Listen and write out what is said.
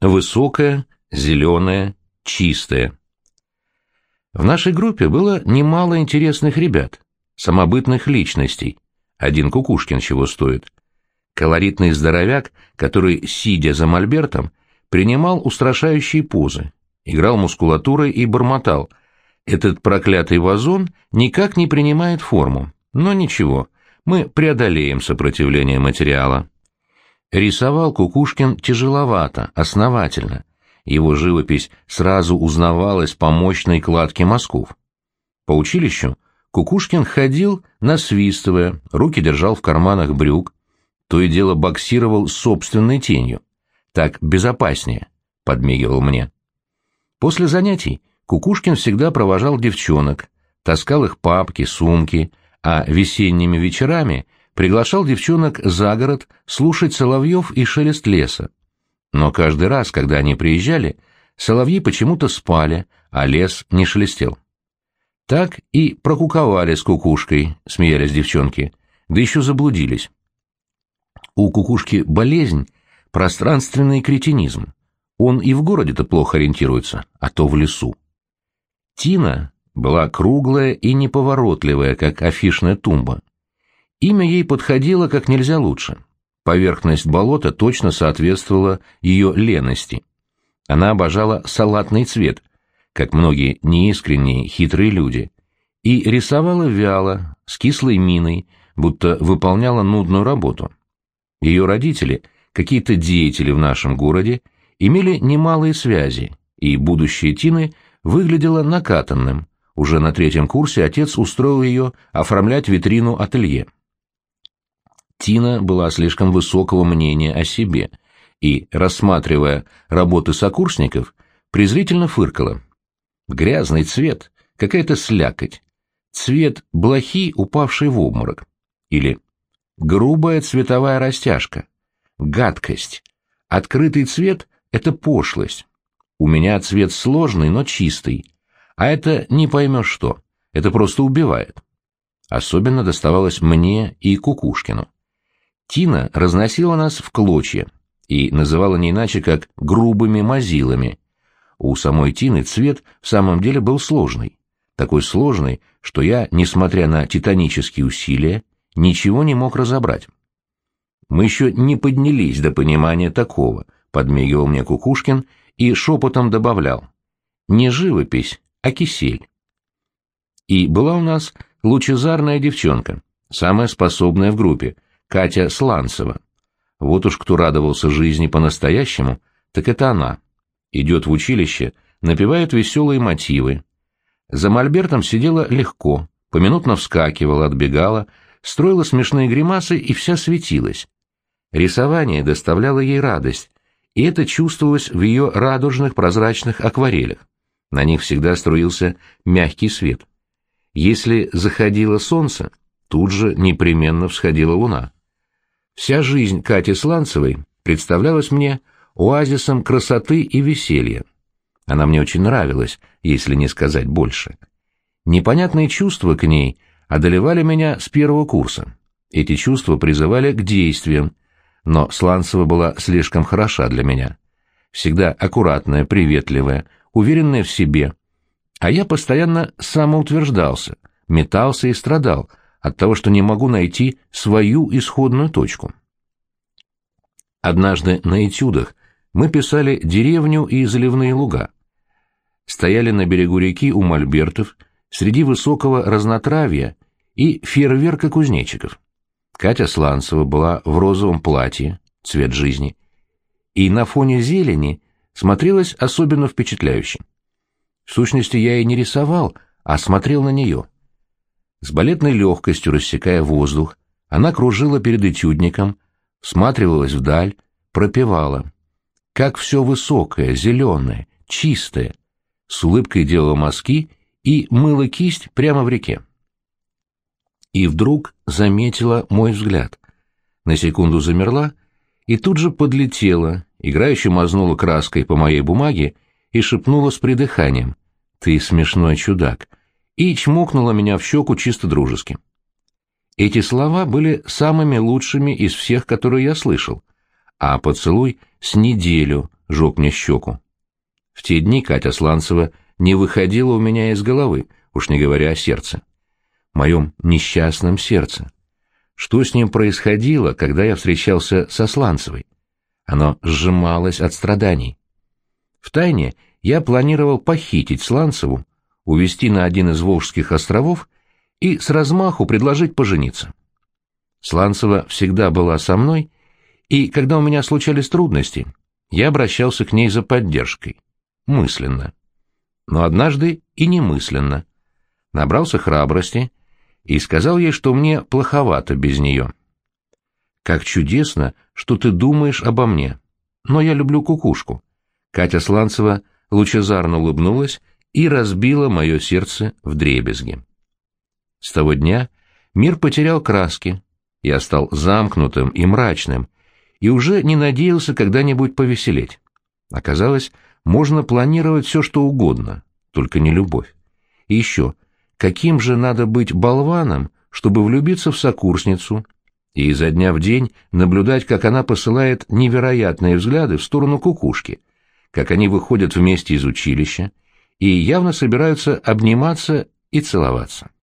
высокая, зеленая, чистая. В нашей группе было немало интересных ребят, самобытных личностей. Один Кукушкин чего стоит. Колоритный здоровяк, который, сидя за мольбертом, принимал устрашающие позы, играл мускулатурой и бормотал. Этот проклятый вазон никак не принимает форму. Но ничего, мы преодолеем сопротивление материала. Рисовал Кукушкин тяжеловато, основательно. Его живопись сразу узнавалась по мощной кладке мазков. По училищу Кукушкин ходил, насвистывая, руки держал в карманах брюк, то и дело боксировал собственной тенью. Так безопаснее, подмигивал мне. После занятий Кукушкин всегда провожал девчонок, таскал их папки, сумки, а весенними вечерами приглашал девчонок за город слушать соловьев и шелест леса. Но каждый раз, когда они приезжали, соловьи почему-то спали, а лес не шелестел. Так и прокуковали с кукушкой, смеялись девчонки, да еще заблудились. У кукушки болезнь — пространственный кретинизм. Он и в городе-то плохо ориентируется, а то в лесу. Тина была круглая и неповоротливая, как афишная тумба. Имя ей подходило как нельзя лучше. Поверхность болота точно соответствовала ее лености. Она обожала салатный цвет, как многие неискренние, хитрые люди, и рисовала вяло, с кислой миной, будто выполняла нудную работу. Ее родители, какие-то деятели в нашем городе, имели немалые связи, и будущее Тины выглядело накатанным. Уже на третьем курсе отец устроил ее оформлять витрину ателье. Тина была слишком высокого мнения о себе и, рассматривая работы сокурсников, презрительно фыркала. Грязный цвет, какая-то слякоть, цвет блохи, упавшей в обморок. Или грубая цветовая растяжка, гадкость. Открытый цвет — это пошлость. У меня цвет сложный, но чистый. А это не поймешь что, это просто убивает. Особенно доставалось мне и Кукушкину. Тина разносила нас в клочья и называла не иначе, как грубыми мазилами. У самой Тины цвет в самом деле был сложный. Такой сложный, что я, несмотря на титанические усилия, ничего не мог разобрать. Мы еще не поднялись до понимания такого, подмигивал мне Кукушкин и шепотом добавлял. Не живопись, а кисель. И была у нас лучезарная девчонка, самая способная в группе — Катя Сланцева. Вот уж кто радовался жизни по-настоящему, так это она. Идет в училище, напевает веселые мотивы. За мольбертом сидела легко, поминутно вскакивала, отбегала, строила смешные гримасы и вся светилась. Рисование доставляло ей радость, и это чувствовалось в ее радужных прозрачных акварелях. На них всегда струился мягкий свет. Если заходило солнце, тут же непременно всходила луна. Вся жизнь Кати Сланцевой представлялась мне оазисом красоты и веселья. Она мне очень нравилась, если не сказать больше. Непонятные чувства к ней одолевали меня с первого курса. Эти чувства призывали к действиям, но Сланцева была слишком хороша для меня. Всегда аккуратная, приветливая, уверенная в себе. А я постоянно самоутверждался, метался и страдал, от того, что не могу найти свою исходную точку. Однажды на этюдах мы писали деревню и заливные луга. Стояли на берегу реки у мольбертов, среди высокого разнотравья и фейерверка кузнечиков. Катя Сланцева была в розовом платье, цвет жизни, и на фоне зелени смотрелась особенно впечатляюще. В сущности, я и не рисовал, а смотрел на нее — с балетной легкостью рассекая воздух, она кружила перед этюдником, всматривалась вдаль, пропевала. Как все высокое, зеленое, чистое. С улыбкой делала мазки и мыла кисть прямо в реке. И вдруг заметила мой взгляд. На секунду замерла и тут же подлетела, играюще мазнула краской по моей бумаге и шепнула с придыханием. «Ты смешной чудак и чмокнула меня в щеку чисто дружески. Эти слова были самыми лучшими из всех, которые я слышал, а поцелуй с неделю жег мне щеку. В те дни Катя Сланцева не выходила у меня из головы, уж не говоря о сердце. Моем несчастном сердце. Что с ним происходило, когда я встречался со Сланцевой? Оно сжималось от страданий. Втайне я планировал похитить Сланцеву, увезти на один из Волжских островов и с размаху предложить пожениться. Сланцева всегда была со мной, и когда у меня случались трудности, я обращался к ней за поддержкой. Мысленно. Но однажды и немысленно. Набрался храбрости и сказал ей, что мне плоховато без нее. «Как чудесно, что ты думаешь обо мне. Но я люблю кукушку». Катя Сланцева лучезарно улыбнулась и разбила мое сердце в дребезги. С того дня мир потерял краски, я стал замкнутым и мрачным, и уже не надеялся когда-нибудь повеселеть. Оказалось, можно планировать все, что угодно, только не любовь. И еще, каким же надо быть болваном, чтобы влюбиться в сокурсницу и изо дня в день наблюдать, как она посылает невероятные взгляды в сторону кукушки, как они выходят вместе из училища и явно собираются обниматься и целоваться.